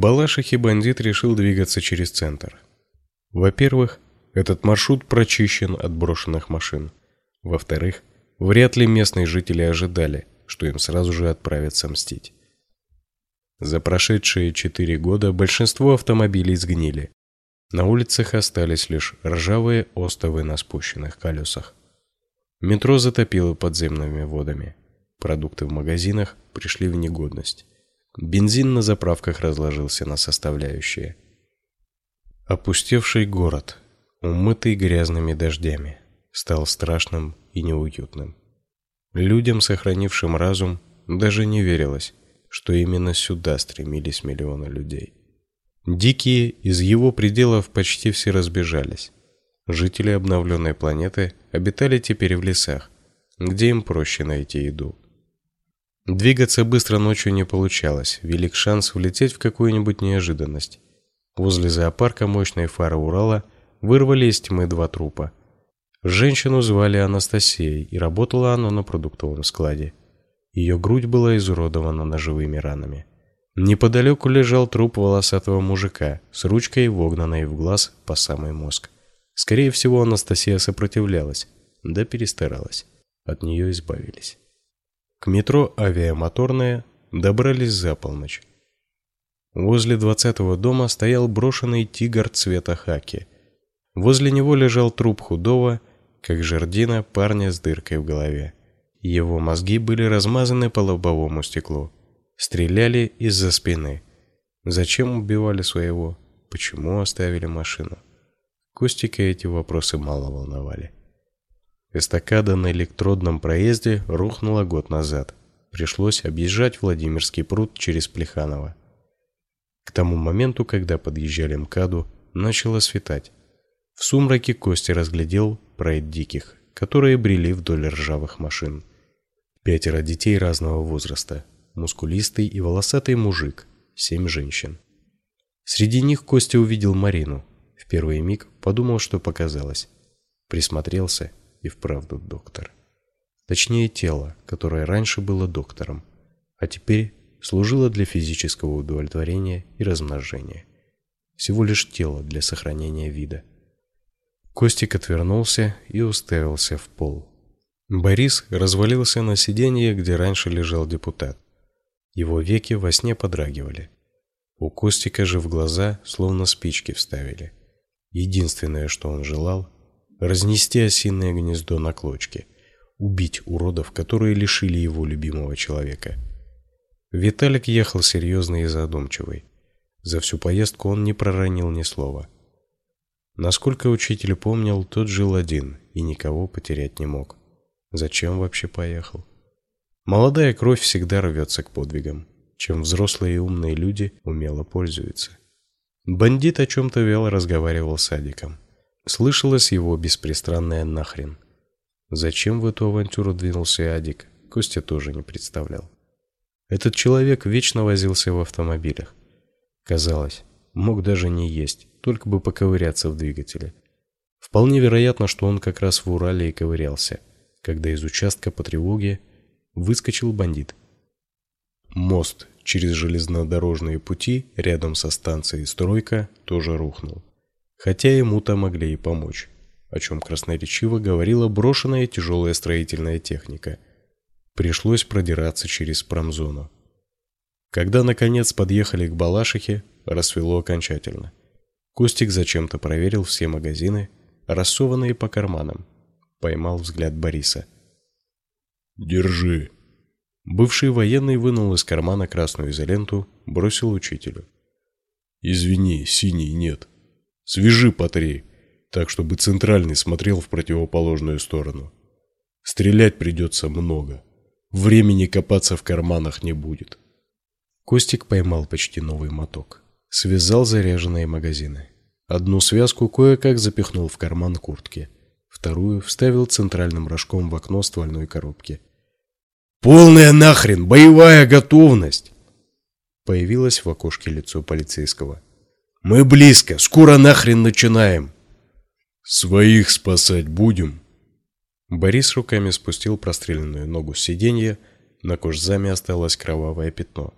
Балашихе бандит решил двигаться через центр. Во-первых, этот маршрут прочищен от брошенных машин. Во-вторых, вряд ли местные жители ожидали, что им сразу же отправятся мстить. За прошедшие четыре года большинство автомобилей сгнили. На улицах остались лишь ржавые остовы на спущенных колесах. Метро затопило подземными водами. Продукты в магазинах пришли в негодность. Бензин на заправках разложился на составляющие. Опустевший город, умытый грязными дождями, стал страшным и неуютным. Людям, сохранившим разум, даже не верилось, что именно сюда стремились миллионы людей. Дикие из его пределов почти все разбежались. Жители обновленной планеты обитали теперь в лесах, где им проще найти еду. Двигаться быстро ночью не получалось, велик шанс влететь в какую-нибудь неожиданность. Возле зоопарка мощные фары Урала вырвали из тьмы два трупа. Женщину звали Анастасией, и работала она на продуктовом складе. Ее грудь была изуродована ножевыми ранами. Неподалеку лежал труп волосатого мужика с ручкой вогнанной в глаз по самый мозг. Скорее всего, Анастасия сопротивлялась, да перестаралась. От нее избавились. К метро Авиамоторная добрались за полночь. Возле двадцатого дома стоял брошенный тигр цвета хаки. Возле него лежал труп худого, как жердина, парня с дыркой в голове. Его мозги были размазаны по лобовому стеклу. Стреляли из-за спины. Зачем убивали своего? Почему оставили машину? Костика эти вопросы мало волновали. Эстакада на электродном проезде рухнула год назад. Пришлось объезжать Владимирский пруд через Плеханово. К тому моменту, когда подъезжали МКАДу, начало светать. В сумраке Костя разглядел прайд диких, которые брели вдоль ржавых машин. Пятеро детей разного возраста, мускулистый и волосатый мужик, семь женщин. Среди них Костя увидел Марину. В первый миг подумал, что показалось. Присмотрелся и вправду доктор. Точнее, тело, которое раньше было доктором, а теперь служило для физического удовлетворения и размножения. Всего лишь тело для сохранения вида. Костик отвернулся и уставился в пол. Борис развалился на сиденье, где раньше лежал депутат. Его веки во сне подрагивали. У Костика же в глаза словно спички вставили. Единственное, что он желал, разнести осиное гнездо на клочки, убить уродов, которые лишили его любимого человека. Виталик ехал серьезный и задумчивый. За всю поездку он не проронил ни слова. Насколько учитель помнил, тот жил один и никого потерять не мог. Зачем вообще поехал? Молодая кровь всегда рвется к подвигам, чем взрослые и умные люди умело пользуются. Бандит о чем-то вяло разговаривал с Адиком. Слышалось его беспристрастное нахрен. Зачем в эту авантюру двинулся Адик, Костя тоже не представлял. Этот человек вечно возился в автомобилях. Казалось, мог даже не есть, только бы поковыряться в двигателе. Вполне вероятно, что он как раз в Урале и ковырялся – когда из участка по тревоге выскочил бандит. Мост через железнодорожные пути рядом со станцией Стройка тоже рухнул. Хотя ему-то могли и помочь, о чем красноречиво говорила брошенная тяжелая строительная техника. Пришлось продираться через промзону. Когда наконец подъехали к Балашихе, рассвело окончательно. Костик зачем-то проверил все магазины, рассованные по карманам, поймал взгляд Бориса. Держи. Бывший военный вынул из кармана красную изоленту, бросил учителю. Извини, синий нет. Свяжи по три, так чтобы центральный смотрел в противоположную сторону. Стрелять придется много. Времени копаться в карманах не будет. Костик поймал почти новый моток, связал заряженные магазины. Одну связку кое-как запихнул в карман куртки вторую вставил центральным рожком в окно ствольной коробки. «Полная нахрен! Боевая готовность!» Появилось в окошке лицо полицейского. «Мы близко! Скоро нахрен начинаем!» «Своих спасать будем?» Борис руками спустил простреленную ногу с сиденья, на кожзаме осталось кровавое пятно.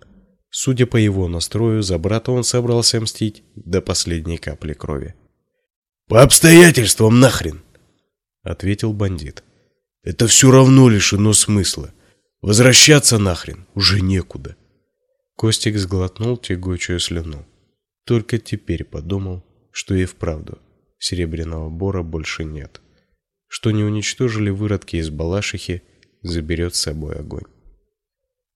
Судя по его настрою, за брата он собрался мстить до последней капли крови. «По обстоятельствам нахрен!» — ответил бандит. «Это все равно лишено смысла. Возвращаться нахрен уже некуда». Костик сглотнул тягучую слюну. Только теперь подумал, что и вправду серебряного бора больше нет. Что не уничтожили выродки из Балашихи, заберет с собой огонь.